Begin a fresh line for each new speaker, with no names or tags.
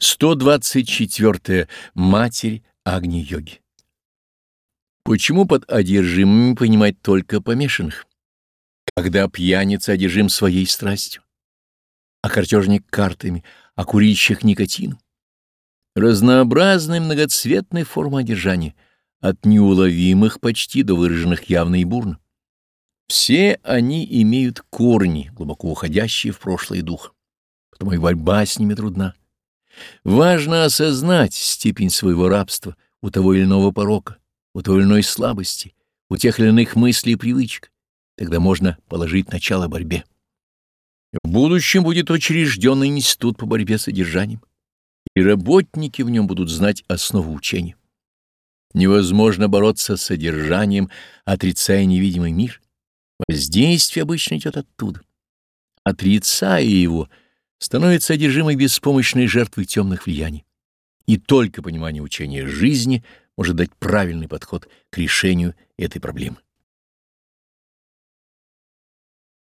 124. Матерь Агни-йоги. Почему под одержимыми понимать только помешанных? Когда пьяница одержим своей страстью, а картежник картами, а курильщик никотином. Разнообразные многоцветные формы одержания, от неуловимых почти до выраженных явно и бурно. Все они имеют корни, глубоко уходящие в прошлый дух, потому и борьба с ними трудна. Важно осознать степень своего рабства у того или иного порока, у той или иной слабости, у тех или иных мыслей и привычек. Тогда можно положить начало борьбе. В будущем будет учрежден институт по борьбе с содержанием, и работники в нем будут знать основу учения. Невозможно бороться с содержанием, отрицая невидимый мир. Воздействие обычно идет оттуда. Отрицая его, становится одержимой беспомощной жертвой темных влияний. И только понимание учения жизни может дать правильный подход к решению этой проблемы.